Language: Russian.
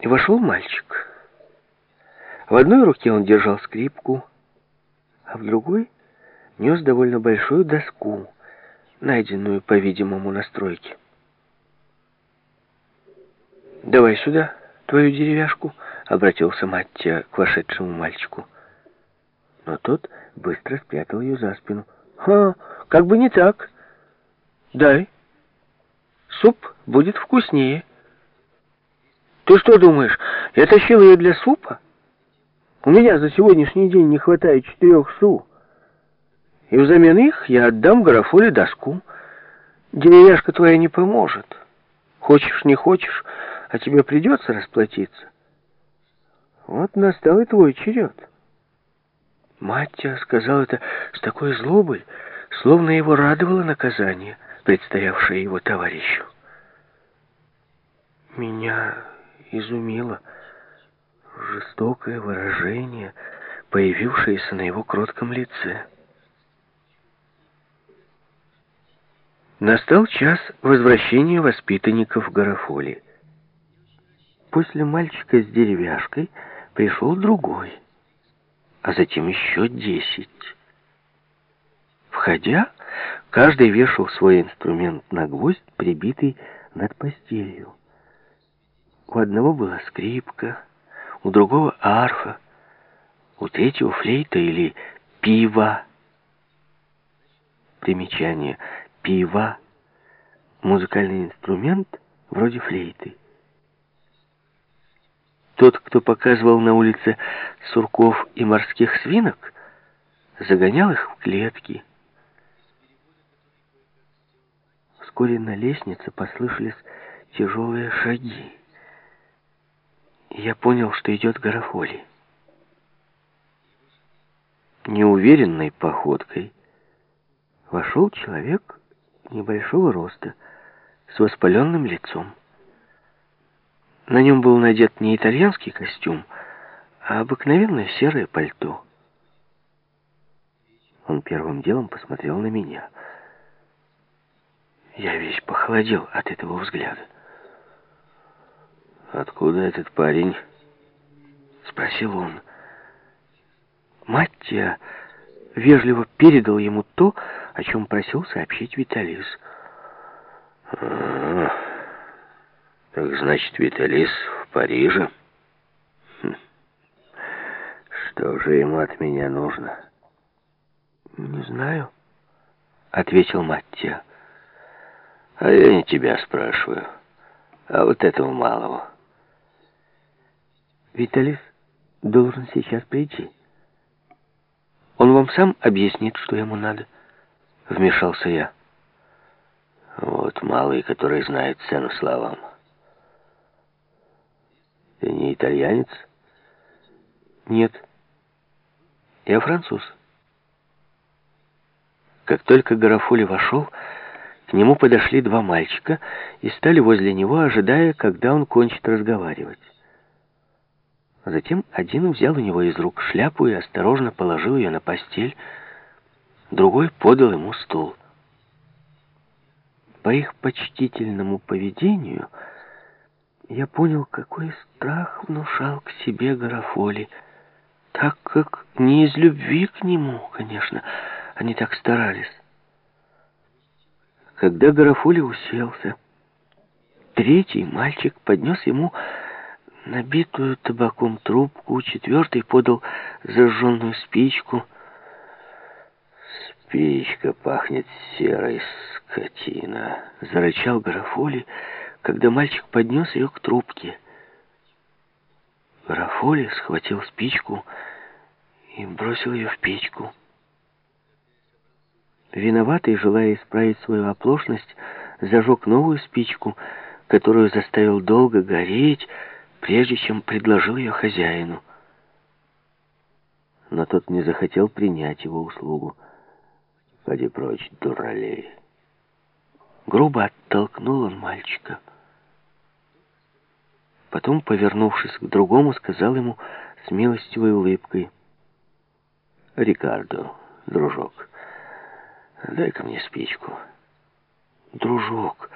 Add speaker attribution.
Speaker 1: И вошел мальчик. В одной руке он держал скрипку, а в другой нес довольно большую доску, найденную, по-видимому, на стройке. «Давай сюда твою деревяшку», — обратился Маттия к вошедшему мальчику. Но тот быстро спрятал ее за спину. «Ха, как бы не так. Дай. Суп будет вкуснее». «Ты что думаешь, я тащил ее для супа? У меня за сегодняшний день не хватает четырех су. И взамен их я отдам Гарафоле доску. Деревяшка твоя не поможет. Хочешь, не хочешь, а тебе придется расплатиться. Вот настал и твой черед». Маття сказал это с такой злобой, словно его радовало наказание, предстоявшее его товарищу. Меня изумило жестокое выражение, появившееся на его кротком лице. Настал час возвращения воспитанников Гарафоли. После мальчика с деревяшкой пришел другой, а затем еще десять. Входя, каждый вешал свой инструмент на гвоздь, прибитый над постелью. У одного была скрипка, у другого арфа, у третьего флейта или пива. Примечание. Пива. Музыкальный инструмент вроде флейты. Тот, кто показывал на улице сурков и морских свинок, загонял их в клетки. Вскоре на лестнице послышались тяжелые шаги я понял, что идет Гарафоли. Неуверенной походкой вошел человек небольшого роста, с воспаленным лицом. На нем был надет не итальянский костюм, а обыкновенное серое пальто. Он первым делом посмотрел на меня. Я весь похолодел от этого взгляда.
Speaker 2: «Откуда этот парень?»
Speaker 1: — спросил он. Маттия вежливо передал ему то, о чем просил сообщить Виталис.
Speaker 2: «А, так значит, Виталис в Париже? Хм. Что же ему от меня нужно?»
Speaker 1: «Не знаю», — ответил Маттия.
Speaker 2: «А я не тебя спрашиваю, а вот этого малого».
Speaker 1: Виталис должен сейчас прийти. Он вам сам объяснит, что ему надо. Вмешался я.
Speaker 2: Вот малый, который знает цену словам. Ты не итальянец?
Speaker 1: Нет. Я француз. Как только Гарафули вошел, к нему подошли два мальчика и стали возле него, ожидая, когда он кончит разговаривать. Затем один взял у него из рук шляпу и осторожно положил ее на постель, другой подал ему стул. По их почтительному поведению я понял, какой страх внушал к себе Гарафоли, так как не из любви к нему, конечно, они так старались. Когда Гарафоли уселся, третий мальчик поднес ему набитую табаком трубку, четвертый подал зажженную спичку.
Speaker 2: «Спичка пахнет серой, скотина!»
Speaker 1: — зарычал Гарафоли, когда мальчик поднес ее к трубке. Гарафоли схватил спичку и бросил ее в печку. Виноватый, желая исправить свою оплошность, зажег новую спичку, которую заставил долго гореть, прежде чем предложил ее хозяину. Но тот не захотел принять его услугу.
Speaker 2: «Поди прочь, дуралей!»
Speaker 1: Грубо оттолкнул он мальчика. Потом, повернувшись к другому, сказал ему с милостивой улыбкой.
Speaker 2: «Рикардо, дружок, дай-ка мне спичку».
Speaker 1: «Дружок!»